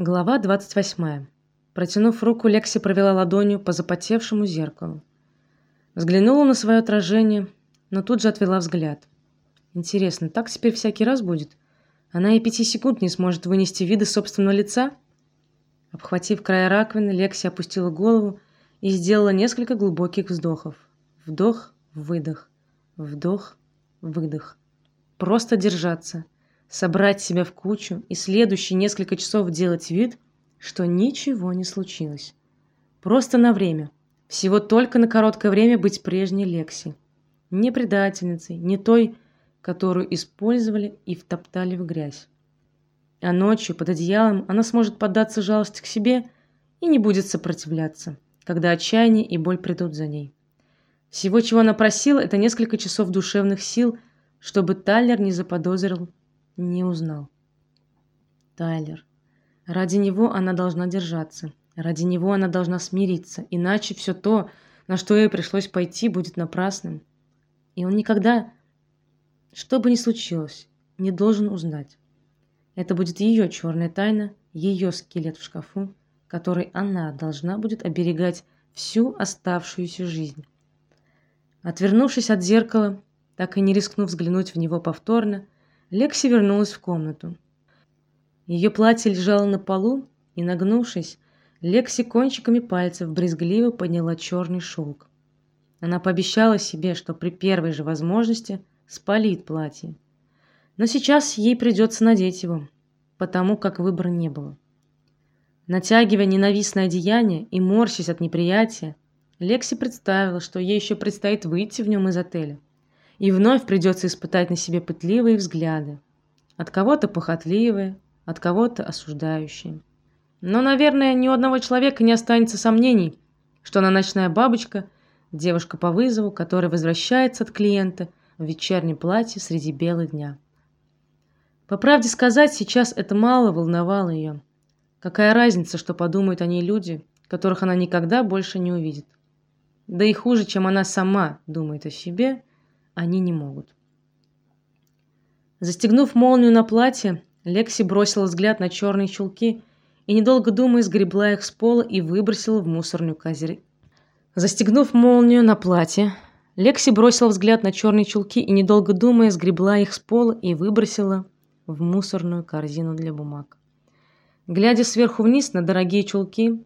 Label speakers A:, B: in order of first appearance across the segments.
A: Глава 28. Протянув руку, Лекси провела ладонью по запотевшему зеркалу. Взглянула на свое отражение, но тут же отвела взгляд. Интересно, так теперь всякий раз будет? Она и пяти секунд не сможет вынести вида собственного лица? Обхватив край раковины, Лекси опустила голову и сделала несколько глубоких вздохов. Вдох, выдох, вдох, выдох. Просто держаться, собрать себя в кучу и следующие несколько часов делать вид, что ничего не случилось. Просто на время. Всего только на короткое время быть прежней Лекси. Не предательницей, не той, которую использовали и втоптали в грязь. А ночью под одеялом она сможет поддаться жалости к себе и не будет сопротивляться, когда отчаяние и боль придут за ней. Всего, чего она просила, это несколько часов душевных сил, чтобы Тайлер не заподозрил, не узнал. Тайлер. Ради него она должна держаться. Ради него она должна смириться, иначе все то, на что ей пришлось пойти, будет напрасным. И он никогда, что бы ни случилось, не должен узнать. Это будет ее черная тайна, ее скелет в шкафу, который она должна будет оберегать всю оставшуюся жизнь. Отвернувшись от зеркала, так и не рискнув взглянуть в него повторно, Лекси вернулась в комнату. Ее платье лежало на полу, и нагнувшись, Лекси кончиками пальцев брезгливо подняла черный шелк. Она пообещала себе, что при первой же возможности спалит платье. Но сейчас ей придется надеть его, потому как выбора не было. Натягивая ненавистное одеяние и морщась от неприятия, Лекси представила, что ей еще предстоит выйти в нем из отеля, и вновь придется испытать на себе пытливые взгляды, от кого-то похотливые, от кого-то осуждающие. Но, наверное, ни у одного человека не останется сомнений, что она ночная бабочка, девушка по вызову, которая возвращается от клиента в вечернем платье среди бела дня. По правде сказать, сейчас это мало волновало ее. Какая разница, что подумают о ней люди, которых она никогда больше не увидит? Да и хуже, чем она сама думает о себе, они не могут. Застегнув молнию на платье, Лекси бросила взгляд на черные чулки и недолго думая сгребла их с пола и выбросила в мусорную корзину. Застегнув молнию на платье, Лекси бросила взгляд на черные чулки и недолго думая сгребла их с пола и выбросила в мусорную корзину для бумаг. Глядя сверху вниз на дорогие чулки,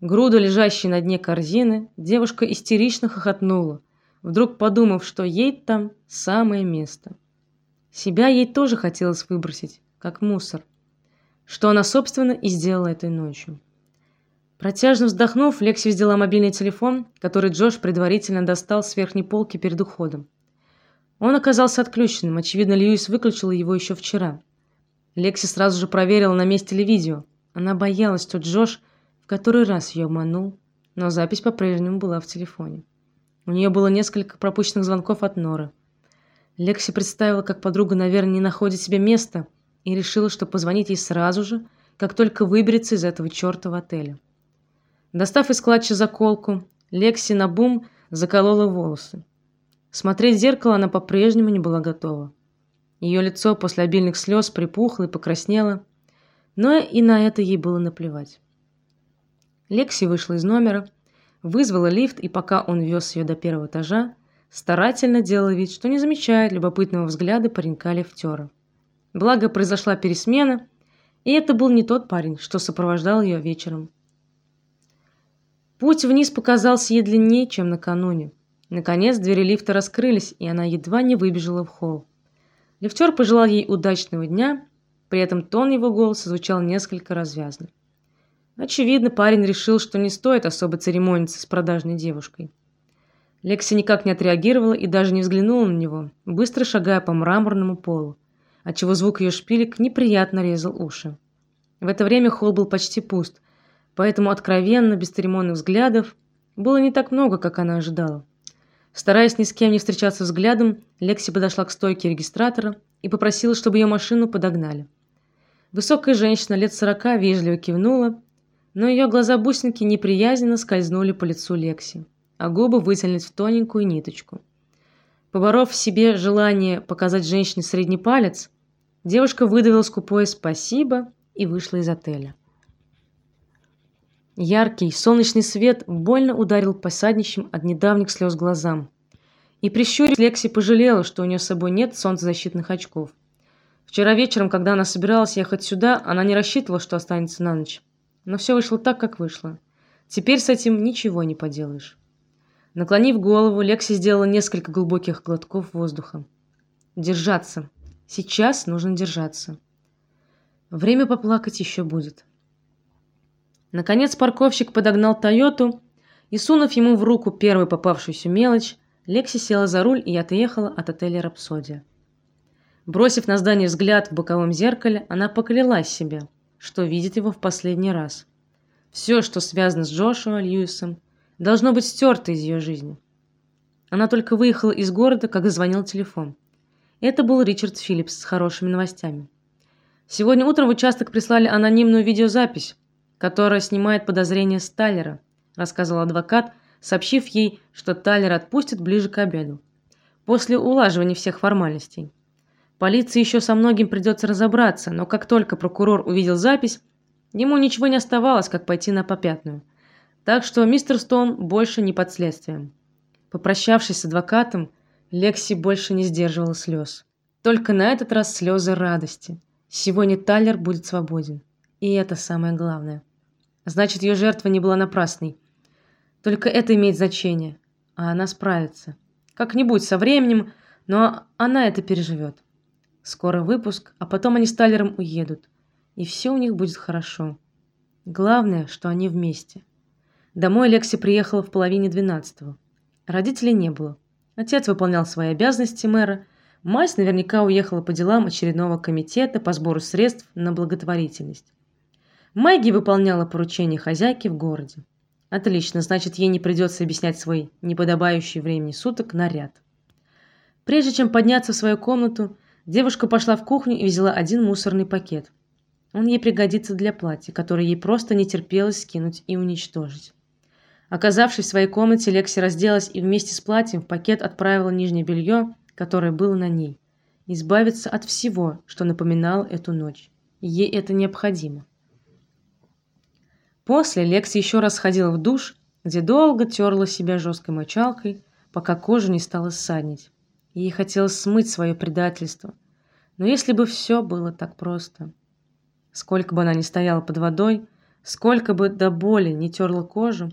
A: груду лежащей на дне корзины, девушка истерично хохотнула, вдруг подумав, что ей там самое место. Себя ей тоже хотелось выбросить, как мусор что она, собственно, и сделала этой ночью. Протяжно вздохнув, Лекси взяла мобильный телефон, который Джош предварительно достал с верхней полки перед уходом. Он оказался отключенным, очевидно, Льюис выключил его еще вчера. Лекси сразу же проверила, на месте ли видео. Она боялась, что Джош в который раз ее обманул, но запись по-прежнему была в телефоне. У нее было несколько пропущенных звонков от Норы. Лекси представила, как подруга, наверное, не находит себе места и решила, что позвонит ей сразу же, как только выберется из этого чертова отеля. Достав из клатча заколку, Лекси на бум заколола волосы. Смотреть в зеркало она по-прежнему не была готова. Ее лицо после обильных слез припухло и покраснело, но и на это ей было наплевать. Лекси вышла из номера, вызвала лифт, и пока он вез ее до первого этажа, старательно делала вид, что не замечает любопытного взгляда паренька-лифтера. Благо произошла пересмена, и это был не тот парень, что сопровождал ее вечером. Путь вниз показался ей длиннее, чем накануне. Наконец двери лифта раскрылись, и она едва не выбежала в холл. Лифтер пожелал ей удачного дня, при этом тон его голоса звучал несколько развязно. Очевидно, парень решил, что не стоит особо церемониться с продажной девушкой. Лекси никак не отреагировала и даже не взглянула на него, быстро шагая по мраморному полу отчего звук ее шпилек неприятно резал уши. В это время холл был почти пуст, поэтому откровенно, без церемонных взглядов, было не так много, как она ожидала. Стараясь ни с кем не встречаться взглядом, Лекси подошла к стойке регистратора и попросила, чтобы ее машину подогнали. Высокая женщина лет сорока вежливо кивнула, но ее глаза-бусинки неприязненно скользнули по лицу Лекси, а губы вытянулись в тоненькую ниточку. Поборов в себе желание показать женщине средний палец, Девушка выдавила скупое спасибо и вышла из отеля. Яркий солнечный свет больно ударил по саднищим от недавних слез глазам. И прищурив, Лекси пожалела, что у нее с собой нет солнцезащитных очков. Вчера вечером, когда она собиралась ехать сюда, она не рассчитывала, что останется на ночь. Но все вышло так, как вышло. Теперь с этим ничего не поделаешь. Наклонив голову, Лекси сделала несколько глубоких глотков воздуха. Держаться. Сейчас нужно держаться. Время поплакать еще будет. Наконец парковщик подогнал Тойоту и, сунув ему в руку первую попавшуюся мелочь, Лекси села за руль и отъехала от отеля Рапсодия. Бросив на здание взгляд в боковом зеркале, она поклялась себе, что видит его в последний раз. Все, что связано с Джошуа Льюисом, должно быть стерто из ее жизни. Она только выехала из города, как зазвонил телефон. Это был Ричард Филлипс с хорошими новостями. Сегодня утром в участок прислали анонимную видеозапись, которая снимает подозрения с Тайлера, рассказал адвокат, сообщив ей, что Тайлер отпустят ближе к обеду, после улаживания всех формальностей. Полиции еще со многим придется разобраться, но как только прокурор увидел запись, ему ничего не оставалось, как пойти на попятную. Так что мистер Стоун больше не под следствием. Попрощавшись с адвокатом, Лекси больше не сдерживала слез. Только на этот раз слезы радости. Сегодня Тайлер будет свободен, и это самое главное. Значит, ее жертва не была напрасной. Только это имеет значение, а она справится. Как-нибудь со временем, но она это переживет. Скоро выпуск, а потом они с Тайлером уедут, и все у них будет хорошо. Главное, что они вместе. Домой Лекси приехала в половине двенадцатого. Родителей не было. Отец выполнял свои обязанности мэра. Мать наверняка уехала по делам очередного комитета по сбору средств на благотворительность. Мэгги выполняла поручения хозяйки в городе. Отлично, значит, ей не придется объяснять свой неподобающий времени суток наряд. Прежде чем подняться в свою комнату, Девушка пошла в кухню и взяла один мусорный пакет. Он ей пригодится для платья, которое ей просто не терпелось скинуть и уничтожить. Оказавшись в своей комнате, Лекси разделась и вместе с платьем в пакет отправила нижнее белье, которое было на ней. Избавиться от всего, что напоминало эту ночь. Ей это необходимо. После Лекси еще раз сходила в душ, где долго терла себя жесткой мочалкой, пока кожа не стала ссаднить. Ей хотелось смыть свое предательство. Но если бы все было так просто. Сколько бы она ни стояла под водой, сколько бы до боли не терла кожу,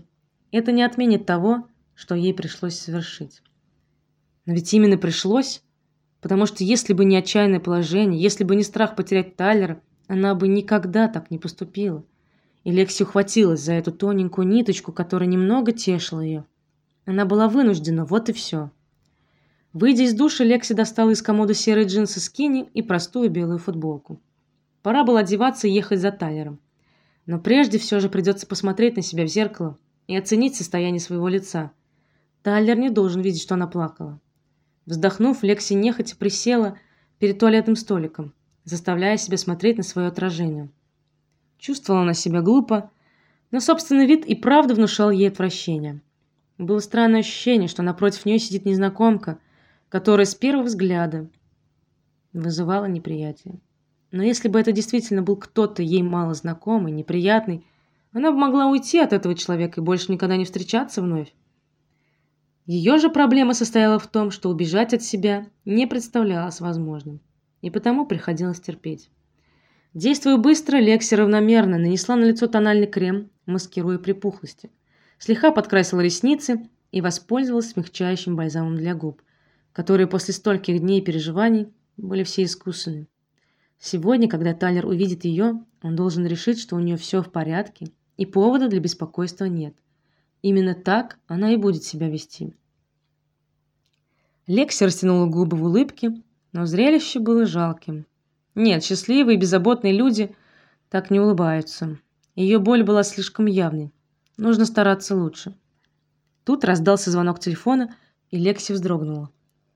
A: это не отменит того, что ей пришлось совершить. Но ведь именно пришлось, потому что если бы не отчаянное положение, если бы не страх потерять Тайлера, она бы никогда так не поступила. И Лекси ухватилась за эту тоненькую ниточку, которая немного тешила ее. Она была вынуждена, вот и все. Выйдя из душа, Лекси достала из комода серые джинсы скини и простую белую футболку. Пора было одеваться и ехать за Тайлером. Но прежде все же придется посмотреть на себя в зеркало и оценить состояние своего лица. Тайлер не должен видеть, что она плакала. Вздохнув, Лекси нехотя присела перед туалетным столиком, заставляя себя смотреть на свое отражение. Чувствовала она себя глупо, но собственный вид и правда внушал ей отвращение. Было странное ощущение, что напротив нее сидит незнакомка – которая с первого взгляда вызывала неприятие. Но если бы это действительно был кто-то ей мало знакомый, неприятный, она бы могла уйти от этого человека и больше никогда не встречаться вновь. Ее же проблема состояла в том, что убежать от себя не представлялось возможным, и потому приходилось терпеть. Действуя быстро, Лекси равномерно нанесла на лицо тональный крем, маскируя припухлости. Слегка подкрасила ресницы и воспользовалась смягчающим бальзамом для губ – которые после стольких дней переживаний были все искусаны. Сегодня, когда Тайлер увидит ее, он должен решить, что у нее все в порядке и повода для беспокойства нет. Именно так она и будет себя вести. Лекси растянула губы в улыбке, но зрелище было жалким. Нет, счастливые и беззаботные люди так не улыбаются. Ее боль была слишком явной. Нужно стараться лучше. Тут раздался звонок телефона, и Лекси вздрогнула.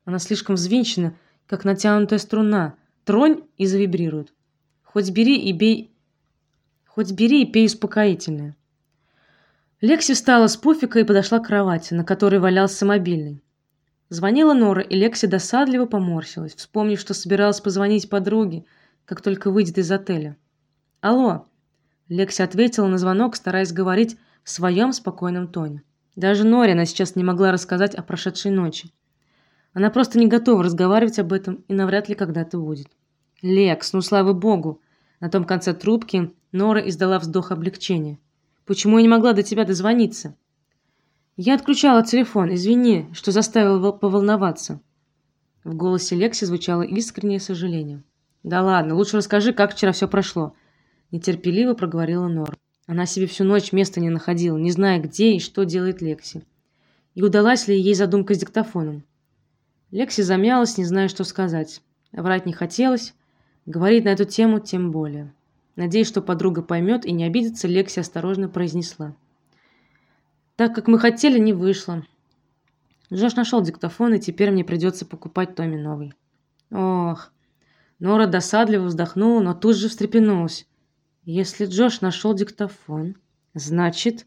A: Она слишком взвинчена, как натянутая струна. Тронь и завибрирует. Хоть бери и бей, хоть бери и пей успокоительное. Лекси встала с пуфика и подошла к кровати, на которой валялся мобильный. Звонила Нора, и Лекси досадливо поморщилась, вспомнив, что собиралась позвонить подруге, как только выйдет из отеля. Алло. Лекси ответила на звонок, стараясь говорить в своем спокойном тоне. Даже Нори она сейчас не могла рассказать о прошедшей ночи. Она просто не готова разговаривать об этом и навряд ли когда-то будет. Лекс, ну слава богу. На том конце трубки Нора издала вздох облегчения. Почему я не могла до тебя дозвониться? Я отключала телефон. Извини, что заставила поволноваться. В голосе Лекси звучало искреннее сожаление. Да ладно, лучше расскажи, как вчера все прошло, нетерпеливо проговорила Нора. Она себе всю ночь места не находила, не зная, где и что делает Лекси. И удалась ли ей задумка с диктофоном. Лекси замялась, не зная, что сказать. Врать не хотелось, говорить на эту тему тем более. Надеясь, что подруга поймет и не обидится, Лекси осторожно произнесла: "Так как мы хотели, не вышло. Джош нашел диктофон, и теперь мне придется покупать Томи новый". Ох. Нора досадливо вздохнула, но тут же встрепенулась. Если Джош нашел диктофон, значит,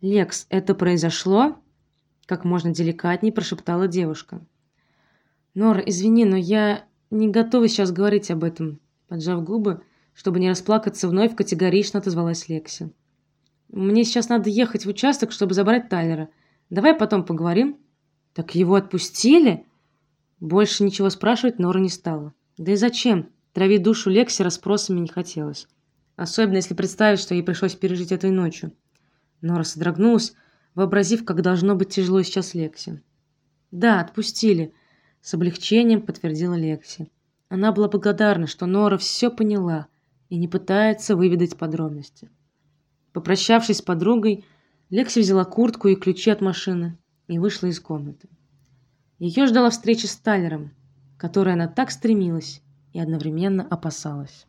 A: Лекс, это произошло? Как можно деликатнее прошептала девушка. Нора, извини, но я не готова сейчас говорить об этом, поджав губы, чтобы не расплакаться, вновь категорично отозвалась Лекси. Мне сейчас надо ехать в участок, чтобы забрать Тайлера. Давай потом поговорим. Так его отпустили? Больше ничего спрашивать Нора не стала. Да и зачем? Травить душу Лекси расспросами не хотелось, особенно если представить, что ей пришлось пережить этой ночью. Нора содрогнулась, вообразив, как должно быть тяжело сейчас Лекси. Да, отпустили с облегчением подтвердила Лекси. Она была благодарна, что Нора все поняла и не пытается выведать подробности. Попрощавшись с подругой, Лекси взяла куртку и ключи от машины и вышла из комнаты. Ее ждала встреча с Тайлером, которой она так стремилась и одновременно опасалась.